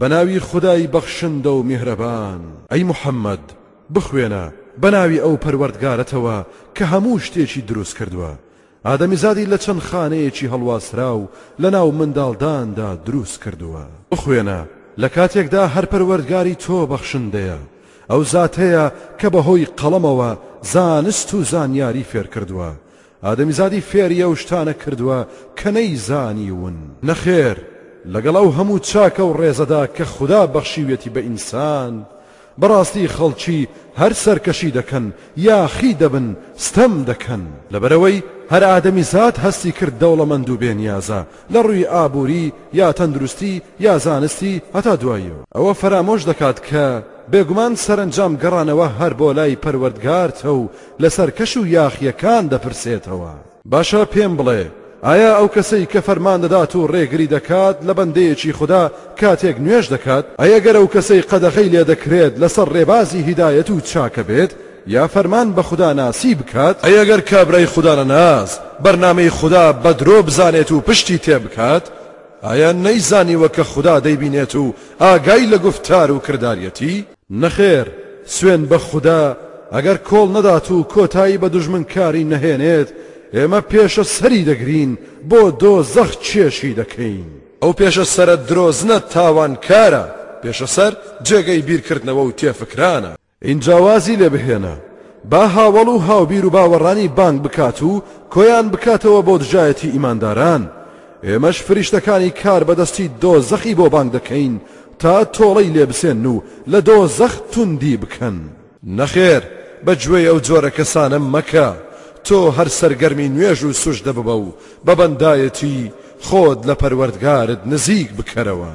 بە ناوی خودای بەخشندە و میهرەبان. ئەی محەممەد، بخوێنە، بە ناوی ئەو پەروەردگارەتەوە کە هەموو شتێکی دروست کردووە. ئادەمیزادی لە چەند خانەیەکی هەڵواسراو لە ناو منداڵداندا دروست کردووە. بخوێنە، لە کاتێکدا هەر پەروەردگاری تۆ بەخشندەیە، ئەو زاتەیە کە بە هۆی قەڵەمەوە زانست و زانیاری فێر کردووە، ئادەمیزادی فێری ئەو شتانە کردوە کە نەیزانیون. نەخێر، لەگەڵ ئەو هەموو چاکە و ڕێزەدا کە خودا بەخشیویەتی بە ئینسان، بەڕاستی خەڵکی هەر سەرکەشی دەکەن، یاخی دەبن، ستەم دەکەن. لەبەرئەوەی هەر ئادەمیزاد هەستی کرد دەوڵەمەند و بێ نیازە، لە ڕووی ئابووری، یا تەندروستی، یا زانستی، هەتا دوایی. ئەوە فەرامۆش دەکات کە بێگومان سەرەنجام گەڕانەوە هەر بۆ لای پەروەردگارتە و لەسەر کەش و یاخییەکان دەپرسێتەوە. باشە پێم بڵێ ئایا ئەو کەسەی کە فەرمان دەدات و ڕێگری دەکات لە بەندەیەکی خودا کاتێک نوێژ دەکات، ئایا گەر ئەو کەسەی قەدەغەی لێ دەکرێت لەسەر ڕێبازی هیدایەت و چاکە بێت یا فەرمان بە خوداناسی بکات؟ ئایا گەر کابرای خودانەناس بەرنامەی خودا بە درۆ بزانێت و پشتی تێ بکات، ئایا نەیزانیوە کە خودا دەیبینێت و ئاگای لە گوفتار و کرداریەتی؟ نەخێر سوێند بە خودا ئەگەر کۆڵ نەدات و کۆتایی بە دوژمنکاری نەهێنێت ئێمە پێشە سەری دەگرین بۆ دۆزەخ کێشی دەکەین. ئەو پێشە سەرە درۆزنە تاوانکارە، پێشە سەر جێگەی بیرکردنەوە و تێفکرانە. ئینجا وازی لێ بهێنە. با هاوەڵ و هاوبیر و باوەڕانی بانگ بکات و کۆیان بکاتەوە بۆ دژایەتی ئیمانداران. ئێمەش فریشتەکانی کاربەدەستی دۆزەخی بۆ بانگ دەکەین تا تۆڵەی لێ بسێنن و لە دۆزەخ توندی بکەن. نەخێر بە گوێی ئەو جۆرە کەسانە مەکە، تۆ هەر سەرگەرمی نوێژ و سوجدە ببە و بە بەندایەتی خۆت لە پەروەردگارت نزیک بکەرەوە.